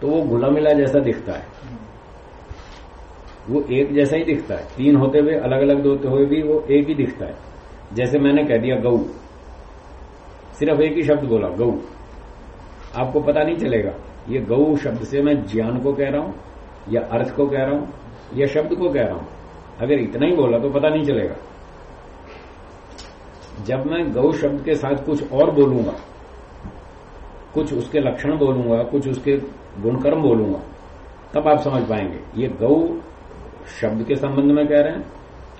तो वो घुला मिला जैसा दिखता है। वो एक जैसा ही दिखता है। तीन होते हुए अलग अलग होते हुए भी वो एक ही दिखता है। जैसे मैंने कह दिया, गऊ। सिर्फ़ एक ही शब्द बोला, गऊ। आपको पता नहीं चलेगा। ये गऊ शब्द से मैं ज्ञान को कह रहा हूँ, या अर्थ को कह रहा हूँ, या शब्द को कह रहा हूँ। अगर इतना ही बोला तो पता नहीं चलेगा। जब मैं गौ शब्द के साथ कुछ और बोलूँगा, कुछ उसके लक्षण बोलूँगा, कुछ उसके गुणकर्म बोलूँगा, तब आप समझ पाएँगे। ये गौ शब्द के संबंध में कह रहे हैं,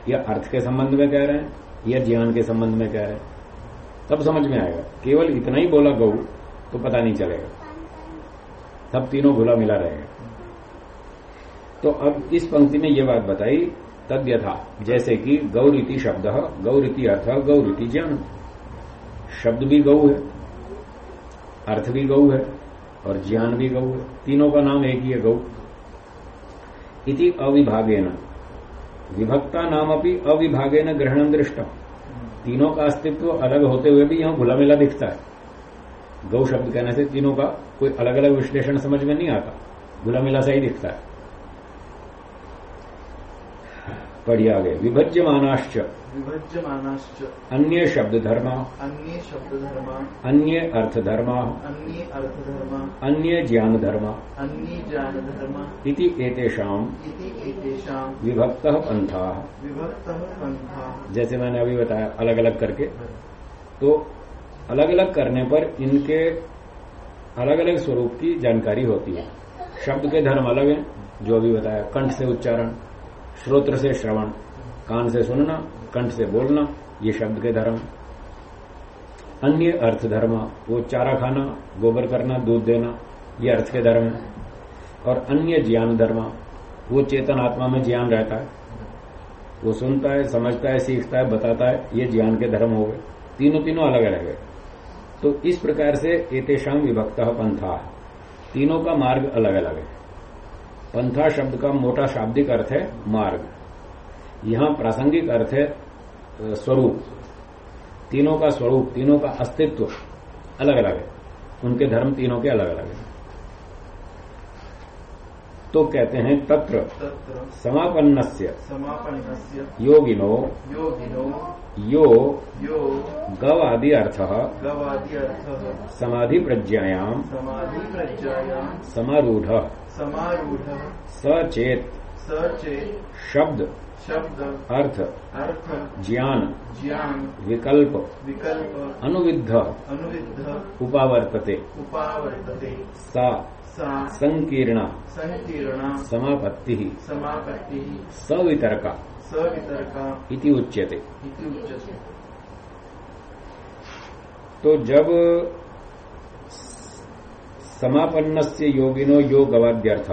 या अर्थ के संबंध में कह रहे हैं, या ज्ञान के संबंध में कह रहे हैं, तब समझ में आएगा। केवल इतना ही बोला गौ तो पता नहीं चलेगा। तब तीनों घुला मिला रहेगा तो अब इस पंक्ति में यह बात बताई, तद यथा, जैसे कि गौरीति शब्द, गौरीति अर्थ, गौरीति ज्ञान। शब्द भी गौ है, अर्थ भी गौ है, और ज्ञान भी गौ है। तीनों का नाम एक ही है, गौ। इति अविभागेन। विभक्ता नाम अपनी अविभागेन ग्रहण दृष्टम तीनों का अस्तित्व अलग होते हुए भी यहाँ घुला मिला दिखता है। गौ शब्द कहने से तीनों का कोई अलग अलग विश्लेषण समझ में नहीं आता। गुला मिला सा ही दिखता है। पढ़िए आगे। विभज्यमानाश्च। विभज्यमानाश्च। अन्य शब्द धर्म। अन्य शब्द धर्म। अन्य अर्थ धर्म। अन्य अर्थ धर्म। अन्य ज्ञान धर्मा। अन्ये ज्ञानधर्मा इति एतेषाम। इति एतेषाम्। विभक्त पंथा। विभक्तः पन्था जैसे मैंने अभी बताया अलग अलग करके। तो अलग अलग करने पर इनके अलग अलग स्वरूप की जानकारी होती है। शब्द के धर्म अलग हैं, जो अभी बताया, कंठ से उच्चारण श्रोत्र से श्रवण, कान से सुनना, कंठ से बोलना, ये शब्द के धर्म। अन्य अर्थ धर्म, वो चारा खाना, गोबर करना, दूध देना, ये अर्थ के धर्म है। और अन्य ज्ञान धर्म, वो चेतन आत्मा में ज्ञान रहता है। वो सुनता है, समझता है, सीखता है, बताता है, ये ज्ञान के धर्म हो गए। तीनों तीनों अलग अलग है। तो इस प्रकार से एतेषाम विभक्त पंथा तीनों का मार्ग अलग अलग है। पंथा शब्द का मोटा शाब्दिक अर्थ है मार्ग। यहाँ प्रासंगिक अर्थ है स्वरूप। तीनों का स्वरूप, तीनों का अस्तित्व अलग अलग है। उनके धर्म तीनों के अलग अलग है। तो कहते हैं तत्र। तत्र। समापन्नस्य। समापन्नस्य। योगिनो। योगिनो। यो। यो। गवादि अर्थ। गवादि अर्थ। समाधि प्रज्ञायाम समाधि प्रज्ञायाम समारूढ़। समारूढ़। सचेत। सचेत। शब्द। शब्द अर्थ अर्थ ज्ञान ज्ञान विकल्प विकल्प अनुविद्ध अनुविद्ध उपावर्तते उपावर्तते सा सा संकीर्णा संकीर्णा समापत्ति समापत्तिः सवितर्का सवितर्का इति उच्यते। इति उच्यते। तो जब समापन्न से योगिनो योग अवाद्यर्थ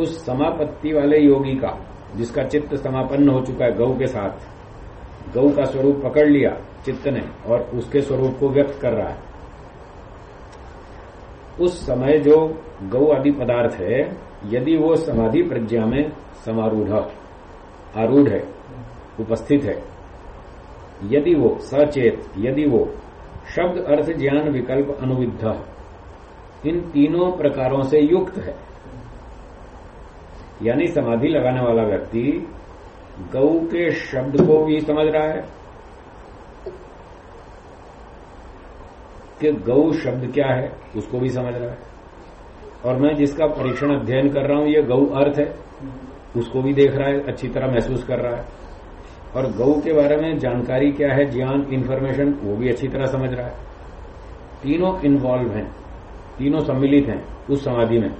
उस समापत्ति वाले योगी का जिसका चित्त समापन्न हो चुका है गौ के साथ। गौ का स्वरूप पकड़ लिया, चित्त ने, और उसके स्वरूप को व्यक्त कर रहा है। उस समय जो गौ आदि पदार्थ है, यदि वो समाधि प्रज्ञा में समारूढ़, आरूढ़ है, उपस्थित है, यदि वो सचेत, यदि वो शब्द अर्थ ज्ञान विकल्प अनुविद्ध, इन तीनों प्रकारों से युक्त है। यानी समाधि लगाने वाला व्यक्ति गौ के शब्द को भी समझ रहा है कि गौ शब्द क्या है, उसको भी समझ रहा है। और मैं जिसका परीक्षण अध्ययन कर रहा हूँ, ये गौ अर्थ है, उसको भी देख रहा है, अच्छी तरह महसूस कर रहा है। और गौ के बारे में जानकारी क्या है, ज्ञान इन्फॉर्मेशन वो भी अच्छी तरह समझ रहा है। तीनों इन्वॉल्व हैं, तीनों सम्मिलित हैं उस समाधि में।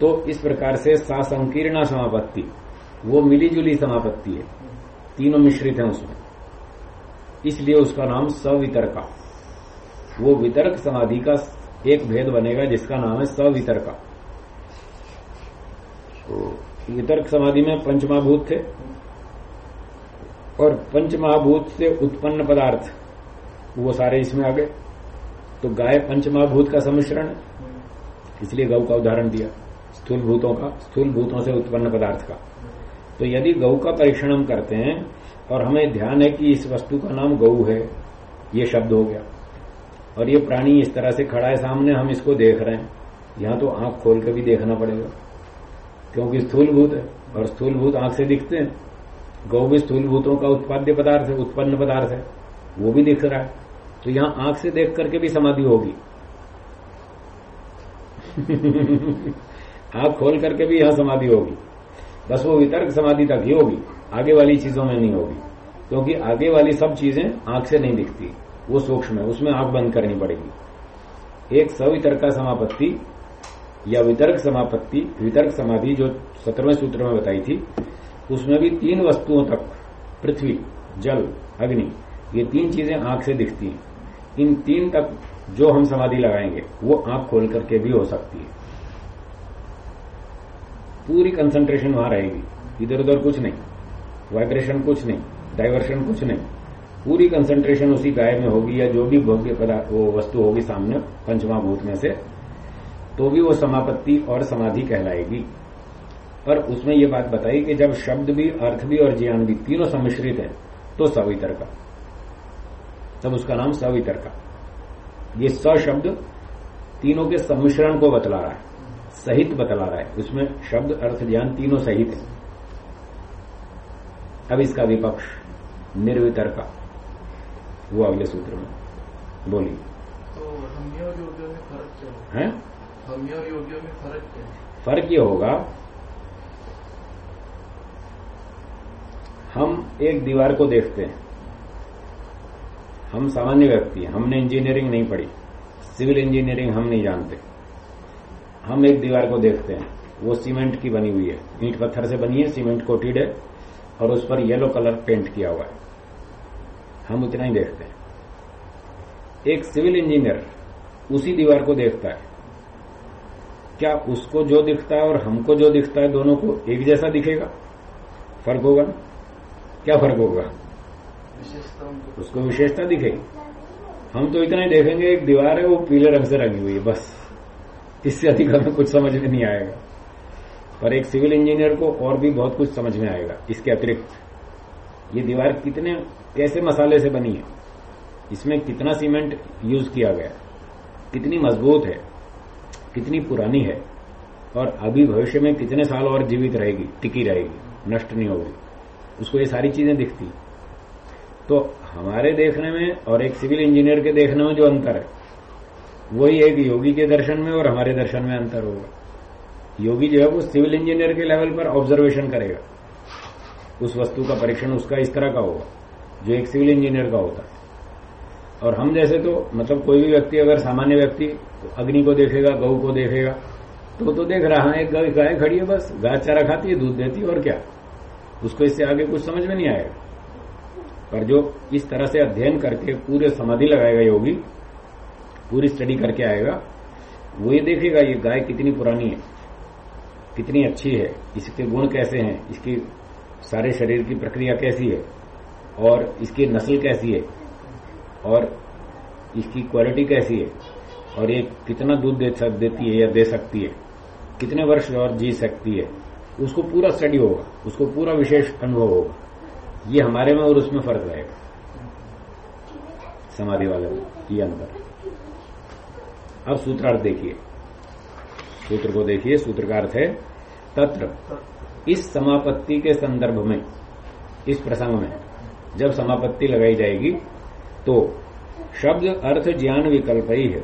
तो इस प्रकार से सा संकीर्णा समापत्ति, वो मिलीजुली समापत्ति है। तीनों मिश्रित है उसमें। इसलिए उसका नाम सवितर्का। वो वितर्क समाधि का एक भेद बनेगा जिसका नाम है सवितर्का। तो वितर्क समाधि में पंचमहाभूत थे और पंचमहाभूत से उत्पन्न पदार्थ, वो सारे इसमें आ गए। तो गाय पंचमहाभूत का सम्मिश्रण है। इसलिए गौ का उदाहरण दिया। स्थूल भूतों का स्थूल भूतों से उत्पन्न पदार्थ का। तो यदि गौ का परीक्षण हम करते हैं, और हमें ध्यान है कि इस वस्तु का नाम गौ है, ये शब्द हो गया। और ये प्राणी इस तरह से खड़ा है, सामने हम इसको देख रहे हैं। यहाँ तो आँख खोल के भी देखना पड़ेगा। क्योंकि स्थूल भूत है, और स्थूल भूत आँख से दिखते हैं। गौ भी स्थूल भूतों का उत्पाद्य पदार्थ है, उत्पन्न पदार्थ है, वो भी दिख रहा है। तो यहाँ आँख से देख करके भी समाधि होगी। आँख खोल करके भी यहाँ समाधि होगी। बस वो वितर्क समाधि तक ही होगी। आगे वाली चीज़ों में नहीं होगी। क्योंकि आगे वाली सब चीज़ें आँख से नहीं दिखती। वो सूक्ष्म है, उसमें आँख बंद करनी पड़ेगी। एक सवितर्का समापत्ति या वितर्क समापत्ति, वितर्क समाधि जो सत्रहवें सूत्र में बताई थी, उसमें भी तीन वस्तुओं तक, पृथ्वी, जल, अग्नि, ये तीन चीज़ें आँख से दिखती हैं। इन तीन तक जो हम समाधि लगाएँगे, वो आँख खोल करके भी हो सकती है। पूरी कंसंट्रेशन वहाँ रहेगी। इधर उधर कुछ नहीं। वाइब्रेशन कुछ नहीं। डाइवर्शन कुछ नहीं। पूरी कंसंट्रेशन उसी गाय में होगी या जो भी भोग्य पदार्थ, वो वस्तु होगी सामने, पंचमा भूत में से तो भी वो समापत्ति और समाधि कहलाएगी। पर उसमें ये बात बताई कि जब शब्द भी, अर्थ भी और ज्ञान भी तीनों सम्मिश्रित है तो सवितर का तब उसका नाम सवितर का ये सशब्द तीनों के सम्मिश्रण को बतला रहा है। सहित बतला रहा है। उसमें शब्द अर्थ ज्ञान तीनों सहित है। अब इसका विपक्ष निर्वितर का वो अगले सूत्र में। बोलिए। तो हम्य और योग्यों में फ़र्क क्या है? हम्य और योग्यों में फ़र्क फ़र्क ये होगा हम एक दीवार को देखते हैं। हम सामान्य व्यक्ति हैं। हमने इंजीनियरिंग नहीं पढ़ी। सिविल इंजीनियरिंग हम नहीं जानते। हम एक दीवार को देखते हैं। वो सीमेंट की बनी हुई है। ईंट पत्थर से बनी है, सीमेंट कोटेड है और उस पर येलो कलर पेंट किया हुआ है। हम उतना ही देखते हैं। एक सिविल इंजीनियर उसी दीवार को देखता है। क्या उसको जो दिखता है और हमको जो दिखता है दोनों को एक जैसा दिखेगा? फ़र्क होगा ना? क्या फ़र्क होगा? उसको विशेषता दिखेगी। हम तो इतना ही देखेंगे, एक दीवार है, वो पीले रंग से रंगी हुई है, बस। इससे अधिक हमें कुछ समझ में नहीं आएगा। पर एक सिविल इंजीनियर को और भी बहुत कुछ समझ में आएगा, इसके अतिरिक्त। ये दीवार कितने कैसे मसाले से बनी है? इसमें कितना सीमेंट यूज़ किया गया कितनी मज़बूत है? कितनी पुरानी है? और अभी भविष्य में कितने साल और जीवित रहेगी, टिकी रहेगी, नष्ट नहीं होगी? उसको ये सारी चीज़ें दिखती तो हमारे देखने में और एक सिविल इंजीनियर के देखने में जो अंतर है वही एक योगी के दर्शन में और हमारे दर्शन में अंतर होगा। योगी जो है वो सिविल इंजीनियर के लेवल पर ऑब्जर्वेशन करेगा। उस वस्तु का परीक्षण उसका इस तरह का होगा, जो एक सिविल इंजीनियर का होता है। और हम जैसे तो मतलब कोई भी व्यक्ति, अगर सामान्य व्यक्ति अग्नि को देखेगा गऊ को देखेगा तो तो देख रहा है, गाय गाय खड़ी है बस घास चारा खाती है, दूध देती है, और क्या? उसको इससे आगे कुछ समझ में नहीं आएगा। पर जो इस तरह से अध्ययन करके पूरे समाधि लगाएगा योगी पूरी स्टडी करके आएगा। वो ये देखेगा, ये गाय कितनी पुरानी है, कितनी अच्छी है इसके गुण कैसे हैं, इसकी सारे शरीर की प्रक्रिया कैसी है, और इसकी नस्ल कैसी है, और इसकी क्वालिटी कैसी है, और ये कितना दूध दे सक- देती है या दे सकती है, कितने वर्ष और जी सकती है, उसको पूरा स्टडी होगा, उसको पूरा विशेष अनुभव होगा। ये हमारे में और उसमें फ़र्क रहेगा। समाधि वाले में, ये अंतर अब सूत्रार्थ देखिए। सूत्र को देखिए, सूत्र का अर्थ है तत्र। इस समापत्ति के संदर्भ में, इस प्रसंग में, जब समापत्ति लगाई जाएगी तो शब्द अर्थ ज्ञान विकल्प ही है।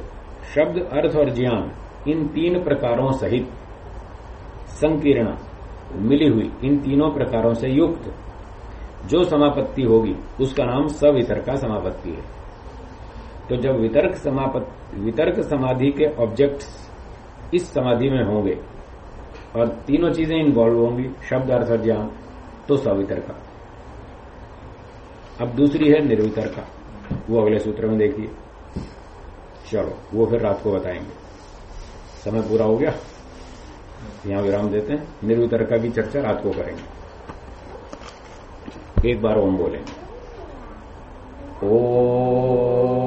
शब्द अर्थ और ज्ञान इन तीन प्रकारों सहित संकीर्ण, मिली हुई, इन तीनों प्रकारों से युक्त। जो समापत्ति होगी, उसका नाम सवितर का समापत्ति है। तो जब वितर्क समापत, वितर्क समाधि के ऑब्जेक्ट्स इस समाधि में होंगे, और तीनों चीज़ें इन्वॉल्व होंगी, शब्द अर्थ और ज्ञान तो सवितर्का। अब दूसरी है निर्वितर्का। वो अगले सूत्र में देखिए। चलो, वो फिर रात को बताएँगे। समय पूरा हो गया। यहाँ विराम देते हैं। निर्वितर्का की चर्चा रात को करेंगे। एक बार ओम बोलेंगे। ओ